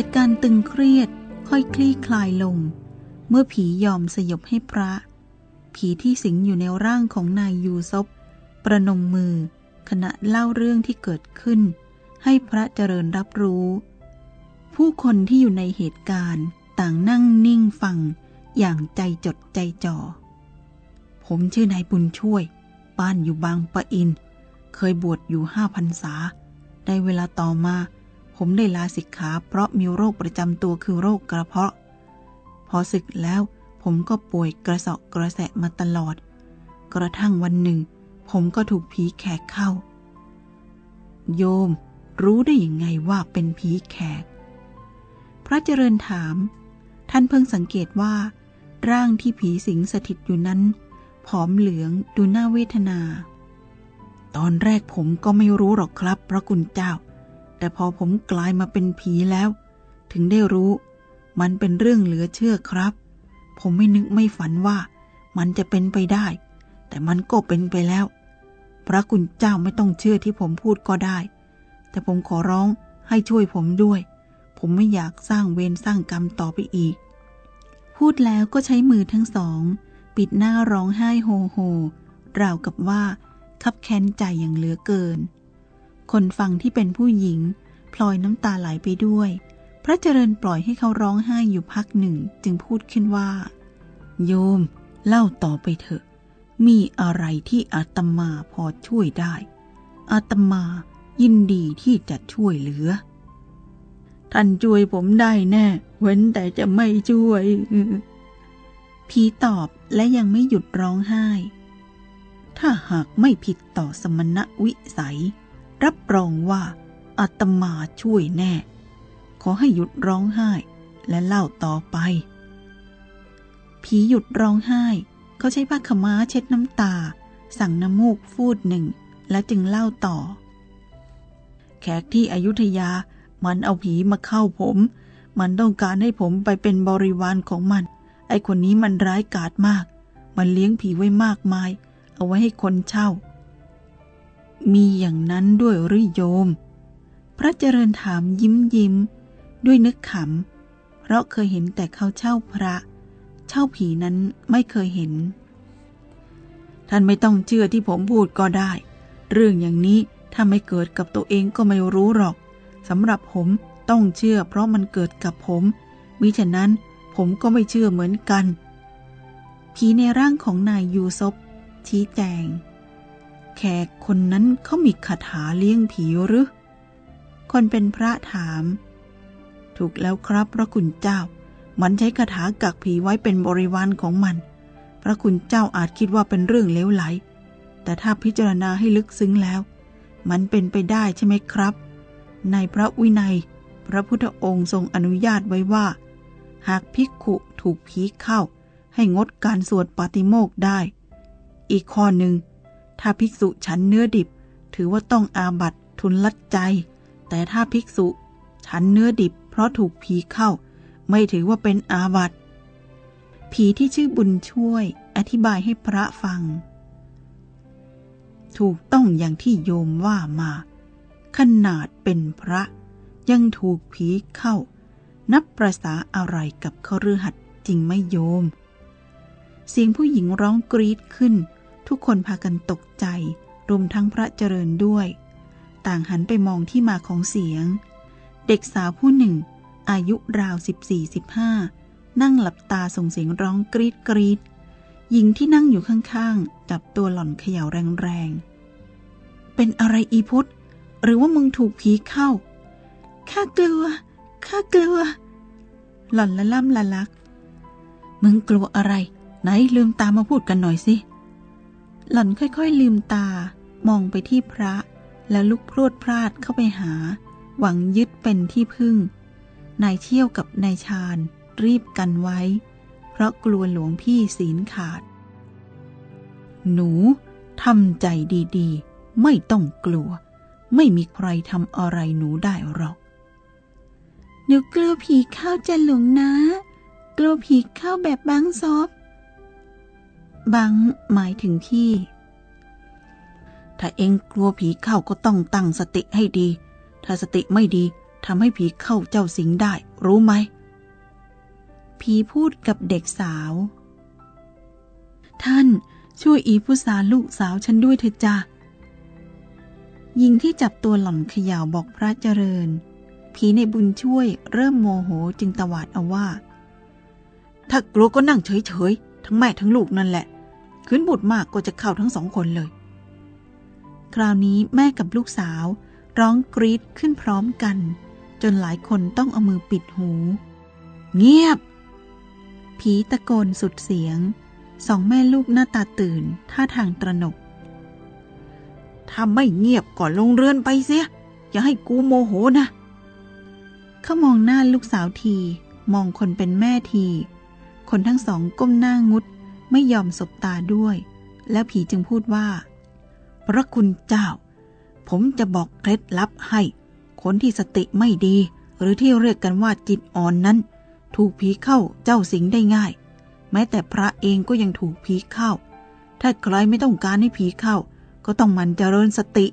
เหตุการณ์ตึงเครียดค่อยคลี่คลายลง เมื่อผียอมสยบให้พระ ผีที่สิงอยู่ในร่างของนายยูซบประนมมือขณะเล่าเรื่องที่เกิดขึ้น ให้พระเจริญรับรู้ ผู้คนที่อยู่ในเหตุการณ์ต่างนั่งนิ่งฟังอย่างใจจดใจจ่อ ผมชื่อนายบุญช่วย บ้านอยู่บางปะอิน เคยบวชอยู่ห้าพรรษา ได้เวลาต่อมา ผมได้ลาสิกขาเพราะมีโรคประจำตัวคือโรคกระเพาะ พอศึกแล้วผมก็ป่วยกระสาะกระแสะมาตลอด กระทั่งวันหนึ่ง ผมก็ถูกผีแขกเข้า โยม รู้ได้ยังไงว่าเป็นผีแขก พระเจริญถาม ท่านเพิ่งสังเกตว่า ร่างที่ผีสิงสถิตอยู่นั้น ผอมเหลืองดูน่าเวทนา ตอนแรกผมก็ไม่รู้หรอกครับ พระคุณเจ้า แต่พอผมกลายมาเป็นผีแล้ว ถึงได้รู้ มันเป็นเรื่องเหลือเชื่อครับ ผมไม่นึกไม่ฝันว่า มันจะเป็นไปได้ แต่มันก็เป็นไปแล้ว พระคุณเจ้าไม่ต้องเชื่อที่ผมพูดก็ได้ แต่ผมขอร้องให้ช่วยผมด้วย ผมไม่อยากสร้างเวรสร้างกรรมต่อไปอีก พูดแล้วก็ใช้มือทั้งสอง ปิดหน้าร้องไห้โฮโฮราวกับว่าคับแค้นใจอย่างเหลือเกิน คนฟังที่เป็นผู้หญิง พลอยน้ำตาไหลไปด้วย พระเจริญปล่อยให้เขาร้องไห้อยู่พักหนึ่งจึงพูดขึ้นว่า โยม เล่าต่อไปเถอะ มีอะไรที่อาตมาพอช่วยได้ อาตมายินดีที่จะช่วยเหลือ ท่านช่วยผมได้แน่ เว้นแต่จะไม่ช่วยผีตอบและยังไม่หยุดร้องไห้ ถ้าหากไม่ผิดต่อสมณวิสัย รับรองว่าอาตมาช่วยแน่ ขอให้หยุดร้องไห้และเล่าต่อไป ผีหยุดร้องไห้ เขาใช้ผ้าขม้าเช็ดน้ำตา สั่งน้ำมูกฟูดหนึ่ง แล้วจึงเล่าต่อ แขกที่อยุธยามันเอาผีมาเข้าผม มันต้องการให้ผมไปเป็นบริวารของมัน ไอคนนี้มันร้ายกาจมาก มันเลี้ยงผีไว้มากมาย เอาไว้ให้คนเช่า มีอย่างนั้นด้วยหรือโยม พระเจริญถามยิ้มยิ้ม ด้วยนึกขำ เพราะเคยเห็นแต่เขาเช่าพระ เช่าผีนั้นไม่เคยเห็น ท่านไม่ต้องเชื่อที่ผมพูดก็ได้ เรื่องอย่างนี้ถ้าไม่เกิดกับตัวเองก็ไม่รู้หรอกสำหรับผมต้องเชื่อเพราะมันเกิดกับผม มิฉะนั้นผมก็ไม่เชื่อเหมือนกัน ผีในร่างของนายยูซบชี้แจง แขกคนนั้นเขามีคาถาเลี้ยงผีหรือ คนเป็นพระถาม ถูกแล้วครับพระคุณเจ้า มันใช้คาถากักผีไว้เป็นบริวารของมัน พระคุณเจ้าอาจคิดว่าเป็นเรื่องเลวไหล แต่ถ้าพิจารณาให้ลึกซึ้งแล้ว มันเป็นไปได้ใช่ไหมครับ ในพระวินัย พระพุทธองค์ทรงอนุญาตไว้ว่า หากภิกขุถูกผีเข้า ให้งดการสวดปาติโมกข์ได้ อีกข้อหนึ่ง ถ้าภิกษุฉันเนื้อดิบ ถือว่าต้องอาบัตทุนลัดใจ แต่ถ้าภิกษุ ฉันเนื้อดิบ เพราะถูกผีเข้า ไม่ถือว่าเป็นอาบัตผีที่ชื่อบุญช่วย อธิบายให้พระฟัง ถูกต้องอย่างที่โยมว่ามา ขนาดเป็นพระ ยังถูกผีเข้า นับประษาอะไรกับขรือหัดจริงไม่โยม เสียงผู้หญิงร้องกรีดขึ้น ทุกคนพากันตกใจ รวมทั้งพระเจริญด้วย ต่างหันไปมองที่มาของเสียง เด็กสาวผู้หนึ่ง อายุราว 14-15 นั่งหลับตาส่งเสียงร้องกรีดกรีดหญิงที่นั่งอยู่ข้างๆ จับตัวหล่อนเขย่าแรงๆ เป็นอะไรอีพุทธ หรือว่ามึงถูกผีเข้า ข้ากลัว ข้ากลัว หล่อนละล่ำละลัก มึงกลัวอะไร ไหนลืมตามาพูดกันหน่อยสิ หล่อนค่อยๆลืมตามองไปที่พระ แล้วลุกพรวดพลาดเข้าไปหา หวังยึดเป็นที่พึ่ง นายเที่ยวกับนายชาญรีบกันไว้ เพราะกลัวหลวงพี่ศีลขาด หนูทำใจดีๆ ไม่ต้องกลัว ไม่มีใครทำอะไรหนูได้หรอกหนูกลัวผีเข้าจะหลวงนะ กลัวผีเข้าแบบบังซอบ บังหมายถึงพี่ ถ้าเองกลัวผีเข้าก็ต้องตั้งสติให้ดี ถ้าสติไม่ดีทำให้ผีเข้าเจ้าสิงได้ รู้ไหม ผีพูดกับเด็กสาว ท่านช่วยอีผู้สาลูกสาวฉันด้วยเถอะจ้ะหญิงที่จับตัวหล่อนขย่าบอกพระเจริญ ผีในบุญช่วยเริ่มโมโหจึงตวาดเอาว่า ถ้ากลัวก็นั่งเฉยๆ ทั้งแม่ทั้งลูกนั่นแหละ ขืนบุตรมากก็จะเข้าทั้งสองคนเลย คราวนี้แม่กับลูกสาว ร้องกรีดขึ้นพร้อมกัน จนหลายคนต้องเอามือปิดหู เงียบ ผีตะโกนสุดเสียง สองแม่ลูกหน้าตาตื่น ท่าทางตระหนกถ้าไม่เงียบก่อนลงเรือนไปเสีย อย่าให้กูโมโหนะ เขามองหน้าลูกสาวที มองคนเป็นแม่ที คนทั้งสองก้มหน้างุด ไม่ยอมสบตาด้วย แล้วผีจึงพูดว่า พระคุณเจ้า ผมจะบอกเคล็ดลับให้ คนที่สติไม่ดี หรือที่เรียกกันว่าจิตอ่อนนั้น ถูกผีเข้าเจ้าสิงได้ง่าย แม้แต่พระเองก็ยังถูกผีเข้า ถ้าใครไม่ต้องการให้ผีเข้า ก็ต้องมันเจริญสติ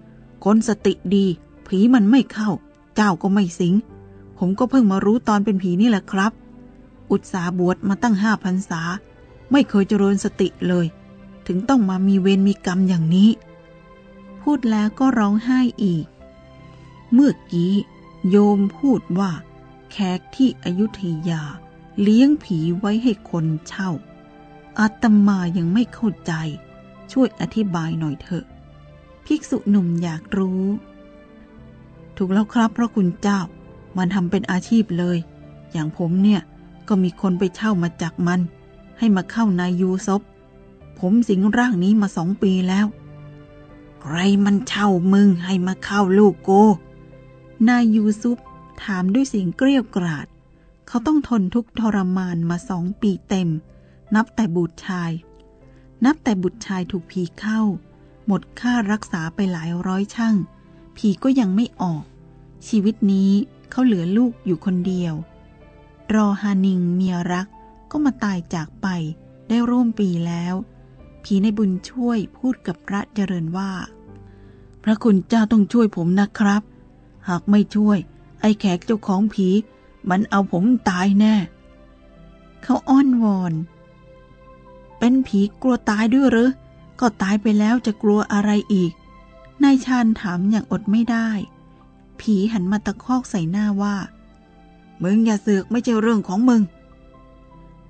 คนสติดี ผีมันไม่เข้า เจ้าก็ไม่สิง ผมก็เพิ่งมารู้ตอนเป็นผีนี่แหละครับ อุตสาบวชมาตั้งห้าพรรษา ไม่เคยเจริญสติเลย ถึงต้องมามีเวรมีกรรมอย่างนี้ พูดแล้วก็ร้องไห้อีก เมื่อกี้โยมพูดว่า แขกที่อยุธยา เลี้ยงผีไว้ให้คนเช่า อาตมายังไม่เข้าใจ ช่วยอธิบายหน่อยเถอะ ภิกษุหนุ่มอยากรู้ ถูกแล้วครับพระคุณเจ้า มันทำเป็นอาชีพเลย อย่างผมเนี่ยก็มีคนไปเช่ามาจากมัน ให้มาเข้านายยูซบผมสิงร่างนี้มาสองปีแล้ว ใครมันเช่ามึงให้มาเข้าลูกโก นายยูซุปถามด้วยเสียงเกลี้ยกราด เขาต้องทนทุกทรมานมาสองปีเต็ม นับแต่บุตรชาย นับแต่บุตรชายถูกผีเข้า หมดค่ารักษาไปหลายร้อยช่างผีก็ยังไม่ออก ชีวิตนี้เขาเหลือลูกอยู่คนเดียว รอฮานิงเมียรัก ก็มาตายจากไปได้ร่วมปีแล้ว ผีในบุญช่วยพูดกับพระเจริญว่า พระคุณเจ้าต้องช่วยผมนะครับ หากไม่ช่วย ไอ้แขกเจ้าของผี มันเอาผมตายแน่ เขาอ้อนวอน เป็นผีกลัวตายด้วยหรือก็ตายไปแล้วจะกลัวอะไรอีก นายชาญถามอย่างอดไม่ได้ ผีหันมาตะคอกใส่หน้าว่า มึงอย่าเสือกไม่ใช่เรื่องของมึง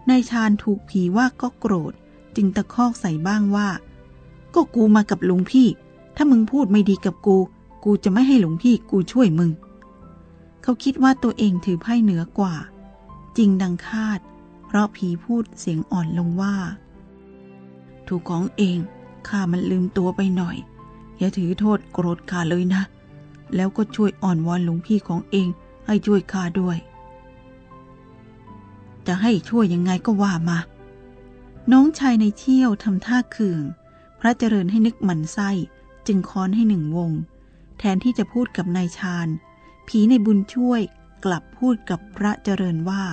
นายชาญถูกผีว่าก็โกรธ จึงตะคอกใส่บ้างว่า ก็กูมากับหลวงพี่ ถ้ามึงพูดไม่ดีกับกู กูจะไม่ให้หลวงพี่กูช่วยมึง เขาคิดว่าตัวเองถือไพ่เหนือกว่า จริงดังคาด เพราะผีพูดเสียงอ่อนลงว่า ถูกของเองข้ามันลืมตัวไปหน่อย อย่าถือโทษโกรธข้าเลยนะ แล้วก็ช่วยอ่อนวอนหลวงพี่ของเองให้ช่วยข้าด้วย จะให้ช่วยยังไงก็ว่ามา น้องชายในเชี่ยวทำท่าเคือง พระเจริญให้นึกหมันไส้ จึงค้อนให้หนึ่งวง แทนที่จะพูดกับนายชาญ ผีในบุญช่วยกลับพูดกับพระเจริญว่า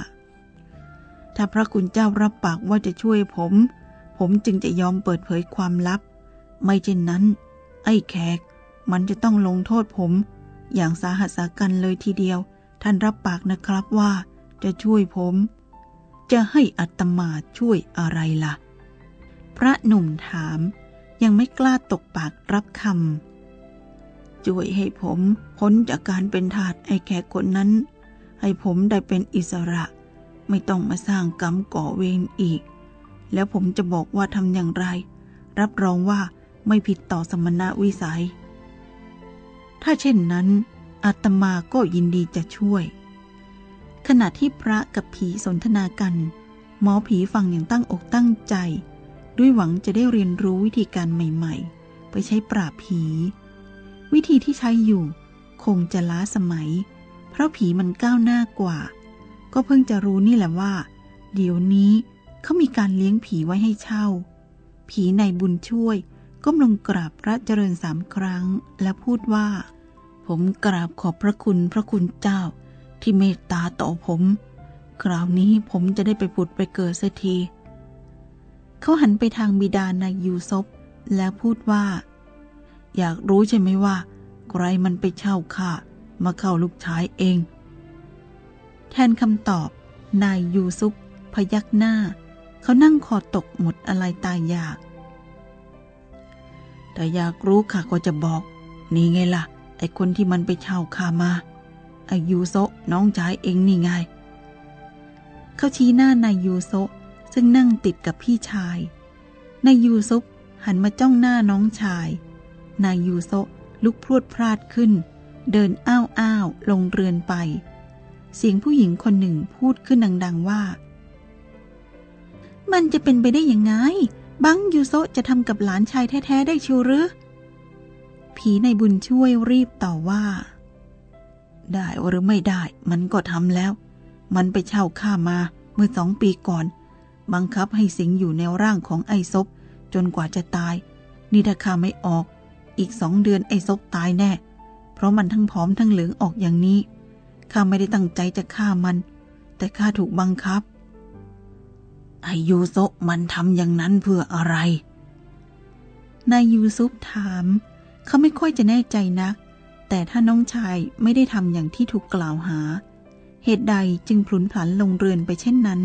ถ้าพระคุณเจ้ารับปากว่าจะช่วยผม ผมจึงจะยอมเปิดเผยความลับ ไม่เช่นนั้น ไอ้แขก มันจะต้องลงโทษผม อย่างสาหัสสากันเลยทีเดียว ท่านรับปากนะครับว่าจะช่วยผม จะให้อัตมาช่วยอะไรละ่ะ พระหนุ่มถามยังไม่กล้าตกปากรับคำช่วยให้ผมพ้นจากการเป็นทาสไอ้แขกคนนั้น ให้ผมได้เป็นอิสระ ไม่ต้องมาสร้างกรรมก่อเวรอีก แล้วผมจะบอกว่าทำอย่างไร รับรองว่าไม่ผิดต่อสมณะวิสัย ถ้าเช่นนั้นอาตมาก็ยินดีจะช่วย ขณะที่พระกับผีสนทนากัน หมอผีฟังอย่างตั้งอกตั้งใจ ด้วยหวังจะได้เรียนรู้วิธีการใหม่ๆ ไปใช้ปราบผี วิธีที่ใช้อยู่ คงจะล้าสมัย เพราะผีมันก้าวหน้ากว่า ก็เพิ่งจะรู้นี่แหละว่า เดี๋ยวนี้เขามีการเลี้ยงผีไว้ให้เช่า ผีในบุญช่วยก้มลงกราบพระเจริญสามครั้ง และพูดว่า ผมกราบขอบพระคุณพระคุณเจ้า ที่เมตตาต่อผม คราวนี้ผมจะได้ไปผุดไปเกิดเสียที เขาหันไปทางบิดานายยูซบแล้วพูดว่า อยากรู้ใช่ไหมว่า ใครมันไปเช่าข้ามาเข้าลูกชายเอง แทนคำตอบ นายยูซุปพยักหน้า เขานั่งคอตกหมดอะไรตายอยากแต่อยากรู้ค่ะก็จะบอก นี่ไงล่ะ ไอคนที่มันไปเช่าข้ามา อายูโซน้องชายเองนี่ไง เขาชี้หน้านายยูโซซึ่งนั่งติดกับพี่ชาย นายยูซุปหันมาจ้องหน้าน้องชาย นายยูโซลุกพรวดพลาดขึ้น เดินอ้าวอ้าวลงเรือนไป เสียงผู้หญิงคนหนึ่งพูดขึ้นดัง ๆว่า มันจะเป็นไปได้ยังไง บังยูโซจะทำกับหลานชายแท้ ๆ ได้ชิวหรือผีในบุญช่วยรีบต่อว่า ได้หรือไม่ได้ มันก็ทำแล้ว มันไปเช่าข้ามาเมื่อสองปีก่อน บังคับให้สิงอยู่ในร่างของไอ้ซบจนกว่าจะตาย นี่ถ้าข้าไม่ออก อีกสองเดือนไอ้ซบตายแน่ เพราะมันทั้งผอมทั้งเหลืองออกอย่างนี้ข้าไม่ได้ตั้งใจจะฆ่ามัน แต่ข้าถูกบังคับ ไอยูโซมันทำอย่างนั้นเพื่ออะไรนายยูซุปถาม เขาไม่ค่อยจะแน่ใจนัก แต่ถ้าน้องชายไม่ได้ทำอย่างที่ถูกกล่าวหา เหตุใดจึงพลุนพลันลงเรือนไปเช่นนั้น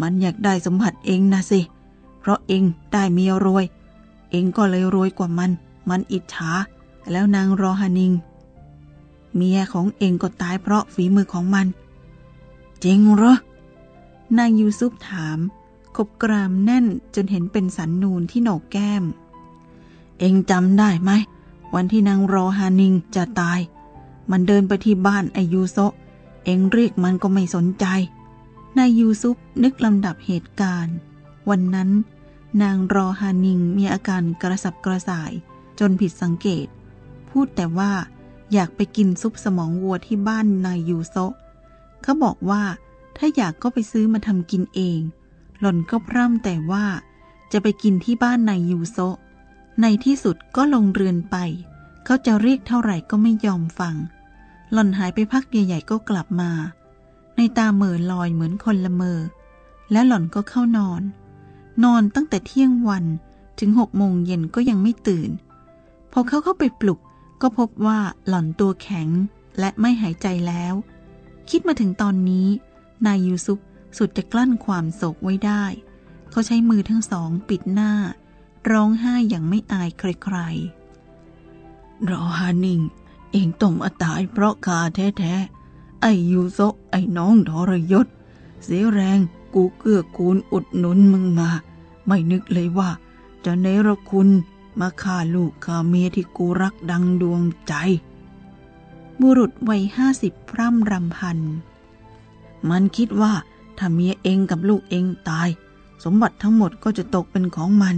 มันอยากได้สมบัติเองนะสิ เพราะเองได้เมียรวย เองก็เลยรวยกว่ามัน มันอิจฉา แล้วนางรอฮานิง เมียของเองก็ตายเพราะฝีมือของมัน จริงเหรอนายยูซุปถาม ขบกรามแน่นจนเห็นเป็นสันนูนที่โหนกแก้ม เองจำได้ไหม วันที่นางรอฮานิงจะตาย มันเดินไปที่บ้านไอยูโซเองเรียกมันก็ไม่สนใจ นายยูซุปนึกลำดับเหตุการณ์ วันนั้น นางรอฮานิงมีอาการกระสับกระส่าย จนผิดสังเกต พูดแต่ว่าอยากไปกินซุปสมองวัวที่บ้านนายยูโซเขาบอกว่าถ้าอยากก็ไปซื้อมาทำกินเอง หล่อนก็พร่ำแต่ว่าจะไปกินที่บ้านนายยูโซะ ในที่สุดก็ลงเรือนไป เขาจะเรียกเท่าไหร่ก็ไม่ยอมฟัง หล่อนหายไปพักใหญ่ๆก็กลับมา ในตาเหม่อลอยเหมือนคนละเมอ และหล่อนก็เข้านอน นอนตั้งแต่เที่ยงวันถึงหกโมงเย็นก็ยังไม่ตื่น พอเขาเข้าไปปลุกก็พบว่าหล่อนตัวแข็งและไม่หายใจแล้ว คิดมาถึงตอนนี้ นายยูซุปสุดจะกลั้นความโศกไว้ได้ เขาใช้มือทั้งสองปิดหน้า ร้องไห้อย่างไม่อายใครๆรอฮานิง เองต้องมาตายเพราะขาแท้ๆ ไอยูโซะไอน้องทรยศ เสียแรงกูเกื้อกูลอุดหนุนมึงมา ไม่นึกเลยว่า จะเนรคุณมาฆ่าลูกฆ่าเมียที่กูรักดังดวงใจ บุรุษวัยห้าสิบพร่ำรำพัน มันคิดว่าถ้าเมียเองกับลูกเองตาย สมบัติทั้งหมดก็จะตกเป็นของมัน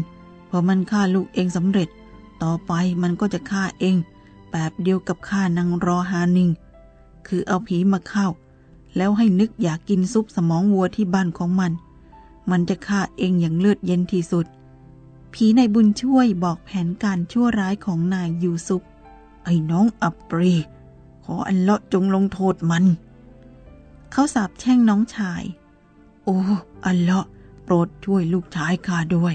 อมันฆ่าลูกเองสำเร็จ ต่อไปมันก็จะฆ่าเอง แบบเดียวกับฆ่านางรอฮานิง คือเอาผีมาเข้า แล้วให้นึกอยากกินซุปสมองวัวที่บ้านของมัน มันจะฆ่าเองอย่างเลือดเย็นที่สุด ผีในบุญช่วยบอกแผนการชั่วร้ายของนายยูซุป ไอ้น้องอับปรี ขออันเลาะจงลงโทษมัน เขาสาบแช่งน้องชาย โอ้ อันเลาะโปรดช่วยลูกชายข้าด้วย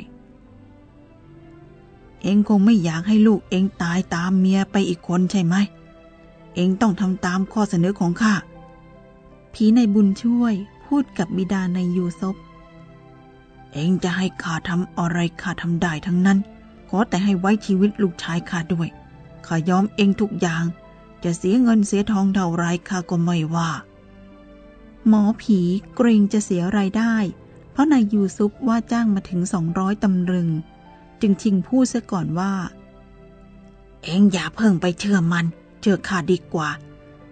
เองคงไม่อยากให้ลูกเองตายตามเมียไปอีกคนใช่ไหม เองต้องทำตามข้อเสนอของข้า ผีในบุญช่วยพูดกับบิดาในยูซบเองจะให้ข้าทำอะไรข้าทำได้ทั้งนั้น ขอแต่ให้ไว้ชีวิตลูกชายข้าด้วย ข้ายอมเองทุกอย่าง จะเสียเงินเสียทองเท่าไรข้าก็ไม่ว่า หมอผีเกรงจะเสียรายได้ เพราะนายยูซุปว่าจ้างมาถึงสองร้อยตำลึง จึงชิงพูดซะก่อนว่า เองอย่าเพิ่งไปเชื่อมัน เชื่อข้าดีกว่า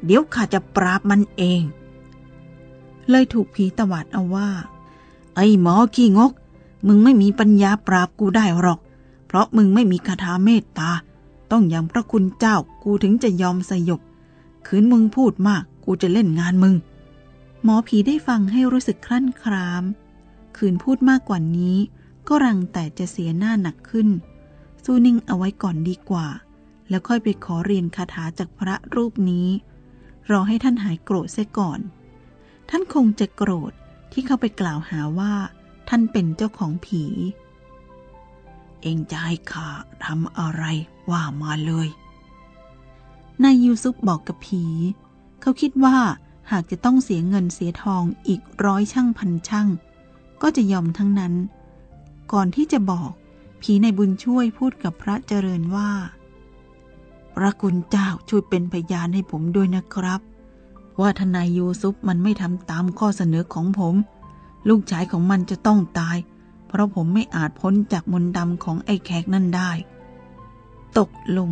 เดี๋ยวข้าจะปราบมันเอง เลยถูกผีตวาดเอาว่า ไอ้หมอขี้งก มึงไม่มีปัญญาปราบกูได้หรอก เพราะมึงไม่มีคาถาเมตตา ต้องอย่างพระคุณเจ้ากูถึงจะยอมสยบคืนมึงพูดมากกูจะเล่นงานมึง หมอผีได้ฟังให้รู้สึกคลั่นคราม คืนพูดมากกว่านี้ ก็รังแต่จะเสียหน้าหนักขึ้น สู้นิ่งเอาไว้ก่อนดีกว่า แล้วค่อยไปขอเรียนคาถาจากพระรูปนี้ รอให้ท่านหายโกรธเสียก่อน ท่านคงจะโกรธที่เข้าไปกล่าวหาว่า ท่านเป็นเจ้าของผี เองจะให้ข้าทำอะไรว่ามาเลย นายยูซุปบอกกับผี เขาคิดว่าหากจะต้องเสียเงินเสียทองอีกร้อยช่างพันช่างก็จะยอมทั้งนั้น ก่อนที่จะบอก ผีในบุญช่วยพูดกับพระเจริญว่า พระคุณเจ้าช่วยเป็นพยานให้ผมด้วยนะครับ ว่าทนายยูซุปมันไม่ทำตามข้อเสนอของผม ลูกชายของมันจะต้องตาย เพราะผมไม่อาจพ้นจากมนต์ดำของไอ้แขกนั่นได้ ตกลง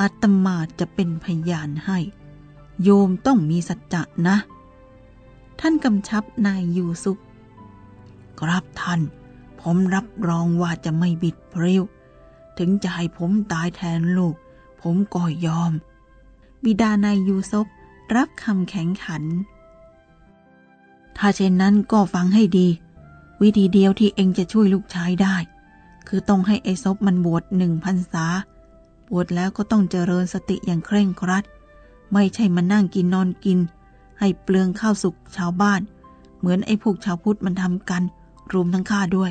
อาตมาจะเป็นพยานให้ โยมต้องมีสัจจะนะ ท่านกำชับนายยูซุป ครับท่าน ผมรับรองว่าจะไม่บิดพริ้ว ถึงจะให้ผมตายแทนลูก ผมก็ยอม บิดานายยูซุปรับคำแข็งขัน ถ้าเช่นนั้นก็ฟังให้ดี วิธีเดียวที่เองจะช่วยลูกชายได้ คือต้องให้ไอ้ซบมันบวชหนึ่งพันษา บวชแล้วก็ต้องเจริญสติอย่างเคร่งครัด ไม่ใช่มานั่งกินนอนกิน ให้เปลืองข้าวสุกชาวบ้าน เหมือนไอ้พวกชาวพุทธมันทำกัน รวมทั้งข้าด้วย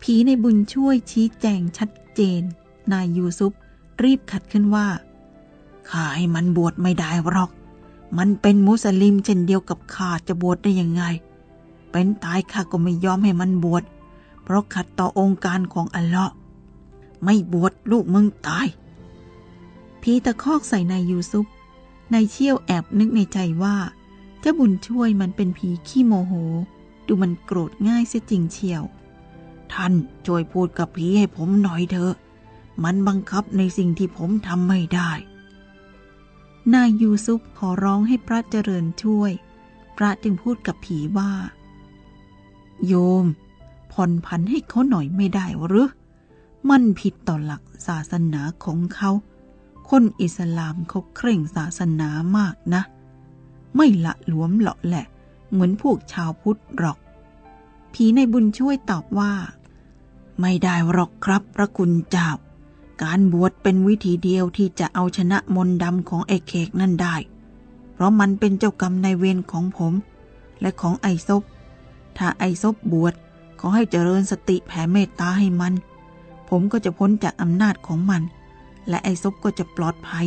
ผีในบุญช่วยชี้แจงชัดเจน นายยูซุปรีบขัดขึ้นว่าข้าให้มันบวชไม่ได้หรอก มันเป็นมุสลิมเช่นเดียวกับข้าจะบวชได้ยังไง เป็นตายข้าก็ไม่ยอมให้มันบวช เพราะขัดต่อองค์การของอัลเลาะห์ไม่บวชลูกมึงตาย พีตะคอกใส่นายยูซุป นายเชี่ยวแอบนึกในใจว่าเจ้าบุญช่วยมันเป็นผีขี้โมโห ดูมันโกรธง่ายเสียจริงเชียว ท่านช่วยพูดกับผีให้ผมหน่อยเถอะ มันบังคับในสิ่งที่ผมทำไม่ได้ นายยูซุปขอร้องให้พระเจริญช่วย พระจึงพูดกับผีว่า โยม ผ่อนผันให้เขาหน่อยไม่ได้หรือมันผิดต่อหลักศาสนาของเขา คนอิสลามเขาเคร่งศาสนามากนะ ไม่ละหลวมหลาะแหละ เหมือนพวกชาวพุทธหรอก ผีในบุญช่วยตอบว่า ไม่ได้หรอกครับพระคุณเจ้า การบวชเป็นวิธีเดียวที่จะเอาชนะมนต์ดำของไอ้เคกนั่นได้ เพราะมันเป็นเจ้ากรรมในเวรของผม และของไอ้ซบถ้าไอ้ซบบวชขอให้เจริญสติแผ่เมตตาให้มัน ผมก็จะพ้นจากอำนาจของมัน และไอ้ซบก็จะปลอดภัย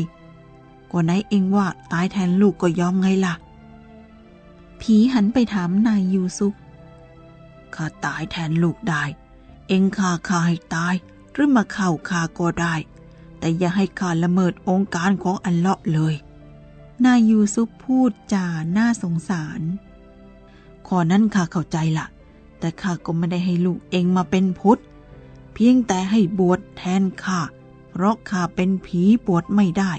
กว่าไหนเองว่าตายแทนลูกก็ยอมไงล่ะ ผีหันไปถามนายยูซุปข้าตายแทนลูกได้ เองข้าข้าให้ตาย หรือมาเข้าข้าก็ได้ แต่อย่าให้ข้าละเมิดองค์การของอัลเลาะห์เลย นายยูซุปพูดจาน่าสงสารข้อนั้นข้าเข้าใจละแต่ข้าก็ไม่ได้ให้ลูกเองมาเป็นพุทธ เพียงแต่ให้บวชแทนข้าเพราะข้าเป็นผีบวชไม่ได้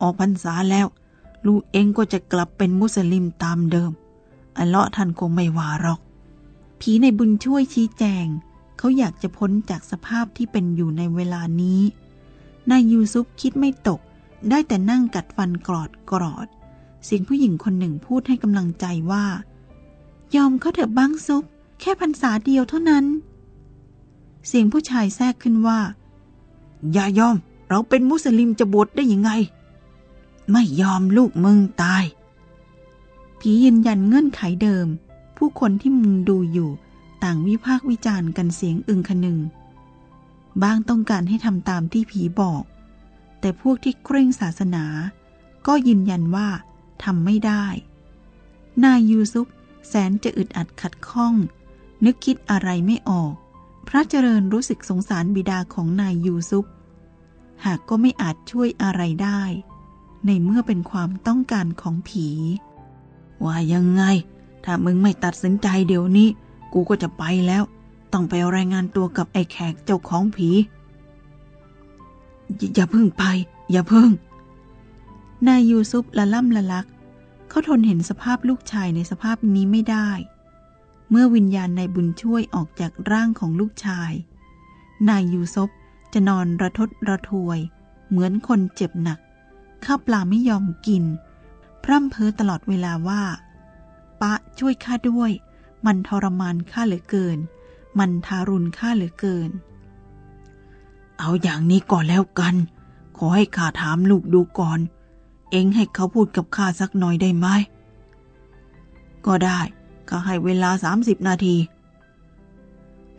ออกพรรษาแล้ว ลูกเองก็จะกลับเป็นมุสลิมตามเดิมอัลเลาะห์ท่านคงไม่ว่าหรอก ผีในบุญช่วยชี้แจง เขาอยากจะพ้นจากสภาพที่เป็นอยู่ในเวลานี้ นายยูซุปคิดไม่ตก ได้แต่นั่งกัดฟันกรอดกรอด เสียงผู้หญิงคนหนึ่งพูดให้กำลังใจว่า ยอมเขาเถอะบ้างซุป แค่พรรษาเดียวเท่านั้น เสียงผู้ชายแทรกขึ้นว่า อย่ายอม เราเป็นมุสลิมจะบวชได้ยังไง ไม่ยอมลูกมึงตาย ผียืนยันเงื่อนไขเดิม ผู้คนที่มุงดูอยู่ ต่างวิพากษ์วิจารณ์กันเสียงอึงคนึงบางต้องการให้ทำตามที่ผีบอก แต่พวกที่เคร่งศาสนา ก็ยืนยันว่าทำไม่ได้ นายยูซุปแสนจะอึดอัดขัดข้อง นึกคิดอะไรไม่ออก พระเจริญรู้สึกสงสารบิดาของนายยูซุป หากก็ไม่อาจช่วยอะไรได้ ในเมื่อเป็นความต้องการของผี ว่ายังไง ถ้ามึงไม่ตัดสินใจเดี๋ยวนี้ กูก็จะไปแล้ว ต้องไปรายงานตัวกับไอ้แขกเจ้าของผี อย่าเพิ่งไป อย่าเพิ่ง นายยูซุปละล่ำละลัก เขาทนเห็นสภาพลูกชายในสภาพนี้ไม่ได้ เมื่อวิญญาณนายบุญช่วยออกจากร่างของลูกชาย นายยูซบจะนอนระทดระทวย เหมือนคนเจ็บหนัก ข้าวปลาไม่ยอมกิน พร่ำเพ้อตลอดเวลาว่าปะช่วยข้าด้วย มันทรมานข้าเหลือเกิน มันทารุณข้าเหลือเกิน เอาอย่างนี้ก่อนแล้วกัน ขอให้ข้าถามลูกดูก่อน เอ็งให้เขาพูดกับข้าสักหน่อยได้ไหม ก็ได้ก็ให้เวลาสามสิบนาที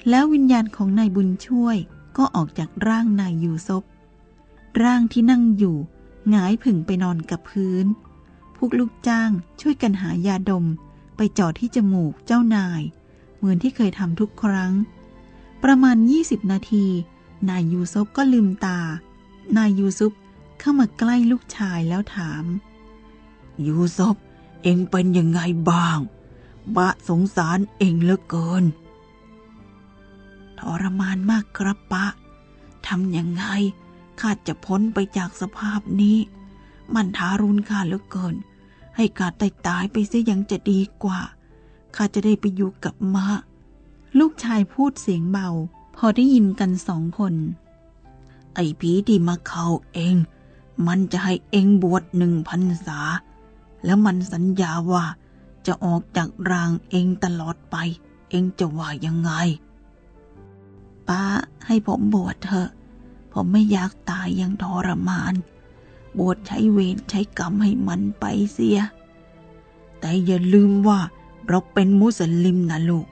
แล้ววิญญาณของนายบุญช่วยก็ออกจากร่างนายยูซบร่างที่นั่งอยู่หงายผึ่งไปนอนกับพื้น พวกลูกจ้างช่วยกันหายาดม ไปจอดที่จมูกเจ้านาย เหมือนที่เคยทำทุกครั้ง ประมาณ 20 นาที นายยูซุปก็ลืมตา นายยูซุปเข้ามาใกล้ลูกชายแล้วถาม ยูซุปเองเป็นยังไงบ้าง บะสงสารเองเหลือเกิน ทรมานมากครับปะทำยังไงข้าจะพ้นไปจากสภาพนี้ มันทารุณข้าเหลือเกิน ให้ข้าตายตายไปเสียยังจะดีกว่า ข้าจะได้ไปอยู่กับมะ ลูกชายพูดเสียงเบา พอได้ยินกันสองคน ไอ้ผีที่มาเข้าเอง มันจะให้เองบวชหนึ่งพันษา แล้วมันสัญญาว่าจะออกจากรางเองตลอดไป เองจะว่ายังไง ป้าให้ผมบวชเถอะ ผมไม่อยากตายยังทรมาน บวชใช้เวรใช้กรรมให้มันไปเสีย แต่อย่าลืมว่าเราเป็นมุสลิมนะลูก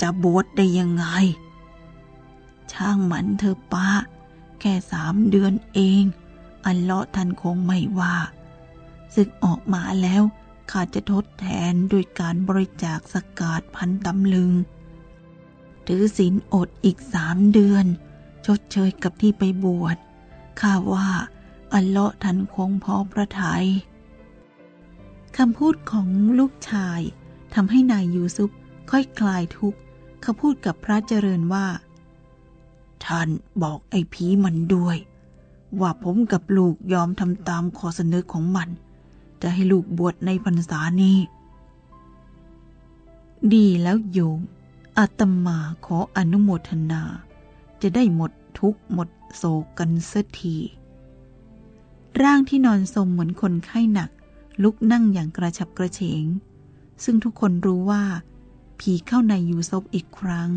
จะบวชได้ยังไง ช่างมันเธอป้า แค่สามเดือนเอง อันเลาะท่านคงไม่ว่าศึกออกมาแล้วข้าจะทดแทนด้วยการบริจาคสกาดพันตำลึง ถือศีลอดอีกสามเดือน ชดเชยกับที่ไปบวชข้าว่า อัลเลาะท่านคงพอพระทยัยคำพูดของลูกชายทำให้นายยูซุปค่อยคลายทุกข์เขาพูดกับพระเจริญว่า ท่านบอกไอ้ผีมันด้วย ว่าผมกับลูกยอมทำตามข้อเสนอของมัน จะให้ลูกบวชในพรรษานี้ ดีแล้วโยมอาตมาขออนุโมทนา จะได้หมดทุกข์หมดโศกกันสักที ร่างที่นอนสมเหมือนคนไข้หนัก ลุกนั่งอย่างกระฉับกระเฉง ซึ่งทุกคนรู้ว่า ผีเข้าในยูซบอีกครั้ง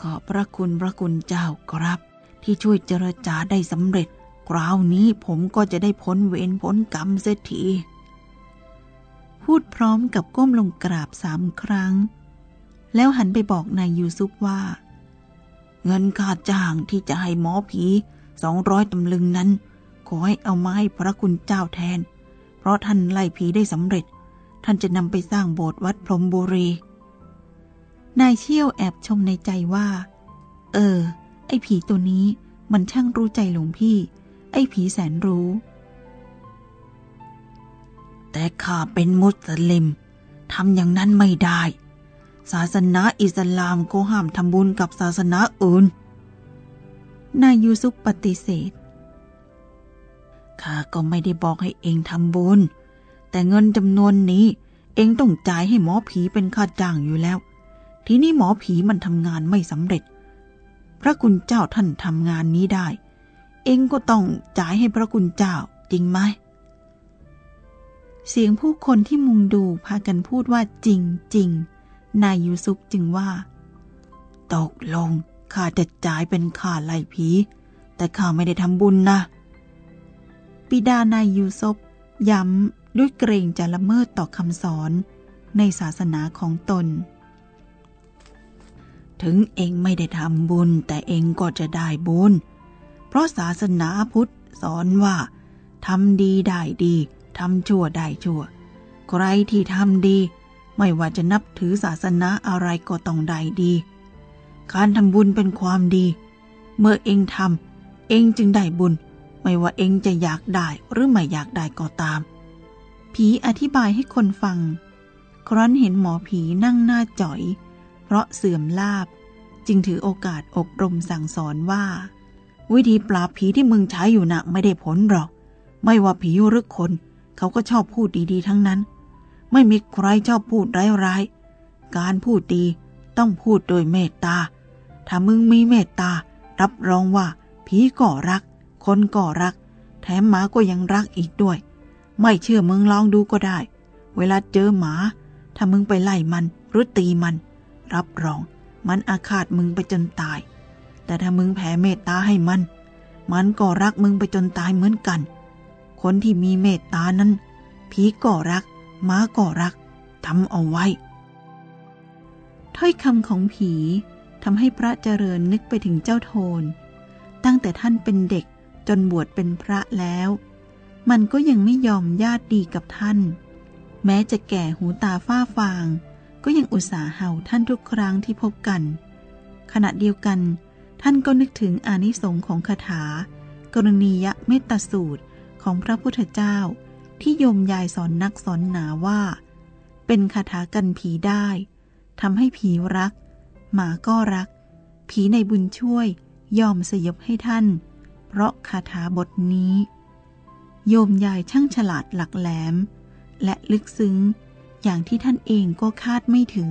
ขอบพระคุณพระคุณเจ้าครับ ที่ช่วยเจรจาได้สำเร็จคราวนี้ผมก็จะได้พ้นเวรพ้นกรรมเสียที พูดพร้อมกับก้มลงกราบสามครั้ง แล้วหันไปบอกนายยูซุปว่า เงินค่าจ้างที่จะให้หมอผี สองร้อยตำลึงนั้น ขอให้เอามาให้พระคุณเจ้าแทน เพราะท่านไล่ผีได้สำเร็จ ท่านจะนำไปสร้างโบสถ์วัดพรหมบุรี นายเชี่ยวแอบชมในใจว่า เออ ไอ้ผีตัวนี้มันช่างรู้ใจหลวงพี่ ไอ้ผีแสนรู้ แต่ข้าเป็นมุสลิมทำอย่างนั้นไม่ได้ ศาสนาอิสลามก็ห้ามทำบุญกับศาสนาอื่น นายยูซุปปฏิเสธ ข้าก็ไม่ได้บอกให้เองทำบุญ แต่เงินจำนวนนี้ เองต้องจ่ายให้หมอผีเป็นค่าจ้างอยู่แล้ว ทีนี้หมอผีมันทำงานไม่สำเร็จ พระคุณเจ้าท่านทำงานนี้ได้ เองก็ต้องจ่ายให้พระคุณเจ้าจริงไหม เสียงผู้คนที่มุงดูพากันพูดว่าจริงจริงนายยูซุปจึงว่า ตกลง ข้าจะจ่ายเป็นค่าไล่ผี แต่ข้าไม่ได้ทำบุญนะ ปิดานายยูซบย้ำด้วยเกรงจะละเมิดต่อคำสอนในศาสนาของตน ถึงเองไม่ได้ทำบุญ แต่เองก็จะได้บุญ เพราะศาสนาพุทธสอนว่าทำดีได้ดีทำชั่วได้ชั่ว ใครที่ทำดี ไม่ว่าจะนับถือศาสนาอะไรก็ต้องได้ดี การทำบุญเป็นความดี เมื่อเองทำเองจึงได้บุญ ไม่ว่าเองจะอยากได้หรือไม่อยากได้ก็ตาม ผีอธิบายให้คนฟัง ครั้นเห็นหมอผีนั่งหน้าจ่อย เพราะเสื่อมลาบ จึงถือโอกาสอบรมสั่งสอนว่า วิธีปราบผีที่มึงใช้อยู่นะ่ะไม่ได้ผลหรอก ไม่ว่าผีหรือคน เขาก็ชอบพูดดีๆ ทั้งนั้น ไม่มีใครชอบพูดร้ายๆการพูดดีต้องพูดโดยเมตตา ถ้ามึงมีเมตตา รับรองว่าผีก็รัก คนก็รัก แถมหมาก็ยังรักอีกด้วย ไม่เชื่อมึงลองดูก็ได้ เวลาเจอหมา ถ้ามึงไปไล่มันหรือตีมัน รับรอง มันอาฆาตมึงไปจนตาย แต่ถ้ามึงแผ่เมตตาให้มัน มันก็รักมึงไปจนตายเหมือนกัน คนที่มีเมตตานั้นผีก็รักหมาก็รักทำเอาไว้ถ้อยคำของผี ทำให้พระเจริญนึกไปถึงเจ้าโทน ตั้งแต่ท่านเป็นเด็กจนบวชเป็นพระแล้ว มันก็ยังไม่ยอมญาติดีกับท่าน แม้จะแก่หูตาฝ้าฟาง ก็ยังอุตส่าห์เห่าท่านทุกครั้งที่พบกัน ขณะเดียวกัน ท่านก็นึกถึงอานิสงค์ของคาถา กรณียเมตตสูตรของพระพุทธเจ้า ที่โยมยายสอนนักสอนหนาว่า เป็นคาถากันผีได้ทำให้ผีรัก หมาก็รัก ผีในบุญช่วยยอมสยบให้ท่าน เพราะคาถาบทนี้ โยมยายช่างฉลาดหลักแหลม และลึกซึ้งอย่างที่ท่านเองก็คาดไม่ถึง